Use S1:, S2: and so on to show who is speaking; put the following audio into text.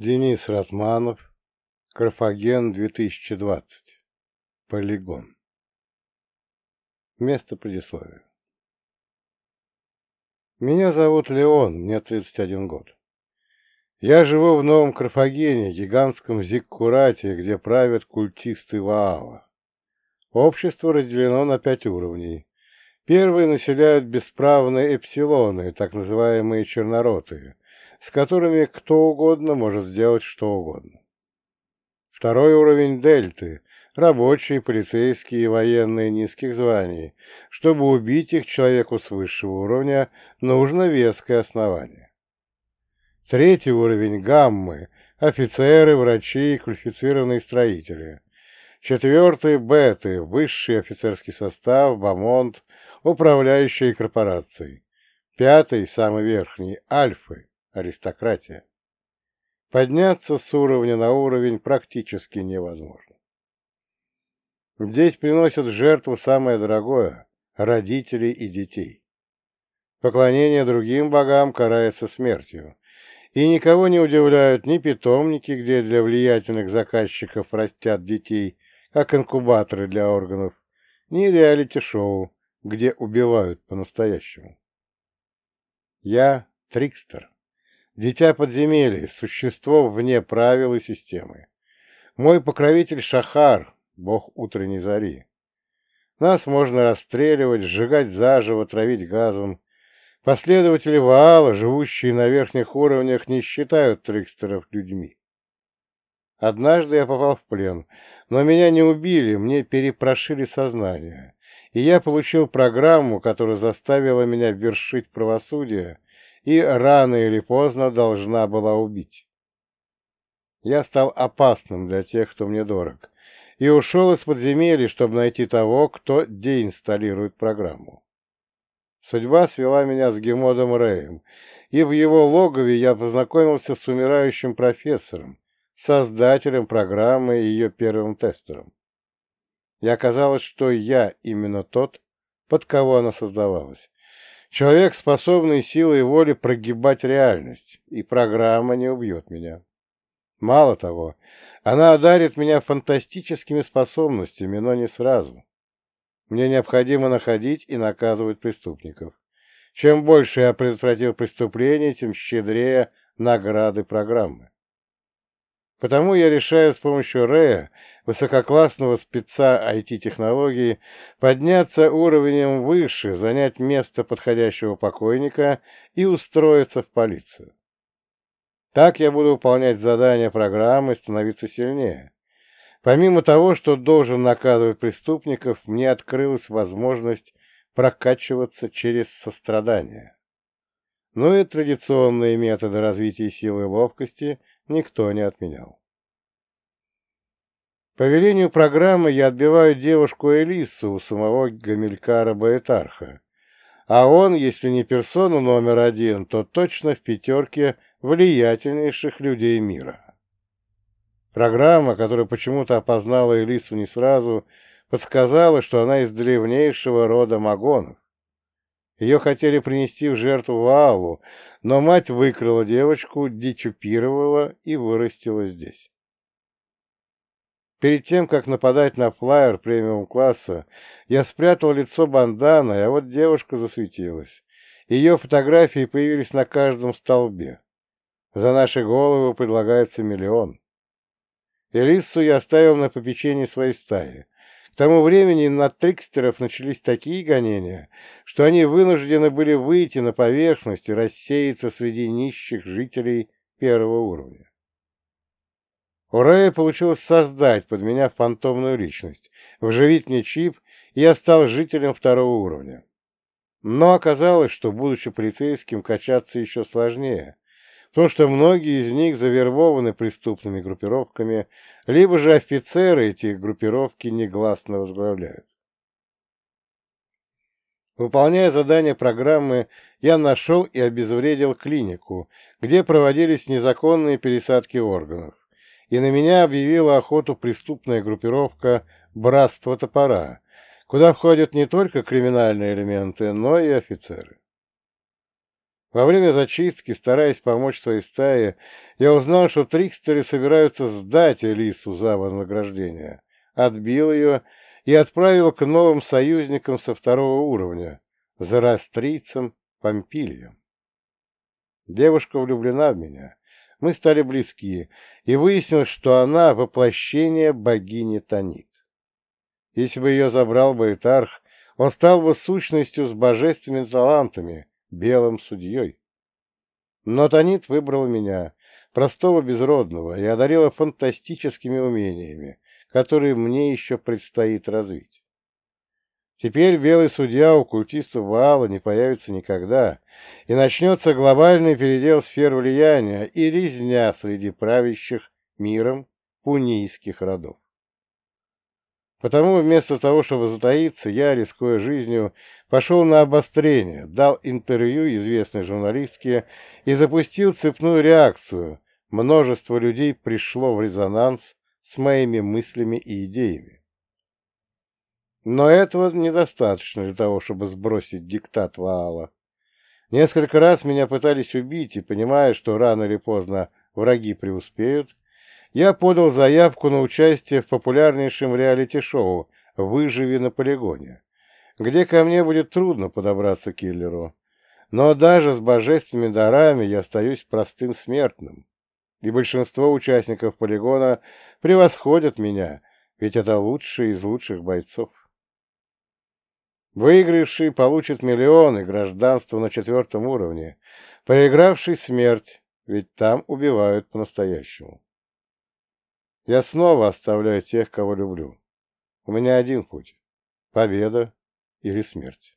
S1: Денис Ратманов, Карфаген 2020, Полигон. Место предисловия. Меня зовут Леон, мне 31 год. Я живу в Новом Карфагене, гигантском зиккурате, где правят культисты Ваала. Общество разделено на пять уровней. Первые населяют бесправные эпсилоны, так называемые черноротые, с которыми кто угодно может сделать что угодно. Второй уровень дельты – рабочие, полицейские и военные низких званий. Чтобы убить их человеку с высшего уровня, нужно веское основание. Третий уровень – гаммы – офицеры, врачи и квалифицированные строители. Четвертый – беты – высший офицерский состав, бамонт, управляющие корпорацией. Пятый – самый верхний – альфы аристократия. Подняться с уровня на уровень практически невозможно. Здесь приносят в жертву самое дорогое – родителей и детей. Поклонение другим богам карается смертью, и никого не удивляют ни питомники, где для влиятельных заказчиков растят детей, как инкубаторы для органов, ни реалити-шоу, где убивают по-настоящему. Я – Трикстер. Дитя подземелья, существо вне правил и системы. Мой покровитель Шахар, бог утренней зари. Нас можно расстреливать, сжигать заживо, травить газом. Последователи Ваала, живущие на верхних уровнях, не считают трикстеров людьми. Однажды я попал в плен, но меня не убили, мне перепрошили сознание, и я получил программу, которая заставила меня вершить правосудие и рано или поздно должна была убить. Я стал опасным для тех, кто мне дорог, и ушел из подземелья, чтобы найти того, кто деинсталирует программу. Судьба свела меня с Гемодом Рэем, и в его логове я познакомился с умирающим профессором, создателем программы и ее первым тестером. И оказалось, что я именно тот, под кого она создавалась, Человек, способный силой воли прогибать реальность, и программа не убьет меня. Мало того, она одарит меня фантастическими способностями, но не сразу. Мне необходимо находить и наказывать преступников. Чем больше я предотвратил преступления, тем щедрее награды программы. Потому я решаю с помощью Рэя, высококлассного спеца IT-технологий, подняться уровнем выше, занять место подходящего покойника и устроиться в полицию. Так я буду выполнять задания программы и становиться сильнее. Помимо того, что должен наказывать преступников, мне открылась возможность прокачиваться через сострадание. Ну и традиционные методы развития силы и ловкости – никто не отменял. По велению программы я отбиваю девушку Элису у самого Гамилькара Баэтарха, а он, если не персона номер один, то точно в пятерке влиятельнейших людей мира. Программа, которая почему-то опознала Элису не сразу, подсказала, что она из древнейшего рода магонов, ее хотели принести в жертву Ваалу, но мать выкрала девочку, дечупировала и вырастила здесь. Перед тем, как нападать на флайер премиум-класса, я спрятал лицо банданой, а вот девушка засветилась. Ее фотографии появились на каждом столбе. За наши головы предлагается миллион. Элиссу я оставил на попечении своей стаи. К тому времени на трикстеров начались такие гонения, что они вынуждены были выйти на поверхность и рассеяться среди нищих жителей первого уровня. У Рэя получилось создать под меня фантомную личность, вживить мне чип, и я стал жителем второго уровня. Но оказалось, что, будучи полицейским, качаться еще сложнее, потому что многие из них завербованы преступными группировками, либо же офицеры этих группировки негласно возглавляют. Выполняя задание программы, я нашел и обезвредил клинику, где проводились незаконные пересадки органов, и на меня объявила охоту преступная группировка «Братство топора», куда входят не только криминальные элементы, но и офицеры. Во время зачистки, стараясь помочь своей стае, я узнал, что трикстеры собираются сдать Элису за вознаграждение. Отбил ее и отправил к новым союзникам со второго уровня, за растрийцем Помпильем. Девушка влюблена в меня. Мы стали близки, и выяснилось, что она — воплощение богини Танит. Если бы ее забрал Байтарх, он стал бы сущностью с божественными талантами, белым судьей. Но Танит выбрал меня, простого безродного, и одарила фантастическими умениями, которые мне еще предстоит развить. Теперь белый судья у культистов Ваала не появится никогда, и начнется глобальный передел сфер влияния и резня среди правящих миром пунийских родов. Потому вместо того, чтобы затаиться, я, рискуя жизнью, пошел на обострение, дал интервью известной журналистке и запустил цепную реакцию. Множество людей пришло в резонанс с моими мыслями и идеями. Но этого недостаточно для того, чтобы сбросить диктат Ваала. Несколько раз меня пытались убить, и, понимая, что рано или поздно враги преуспеют, я подал заявку на участие в популярнейшем реалити-шоу «Выживи на полигоне», где ко мне будет трудно подобраться киллеру. Но даже с божественными дарами я остаюсь простым смертным, и большинство участников полигона превосходят меня, ведь это лучшие из лучших бойцов. Выигравший получит миллионы гражданства на четвертом уровне, проигравший смерть, ведь там убивают по-настоящему. Я снова оставляю тех, кого люблю. У меня один путь — победа или смерть.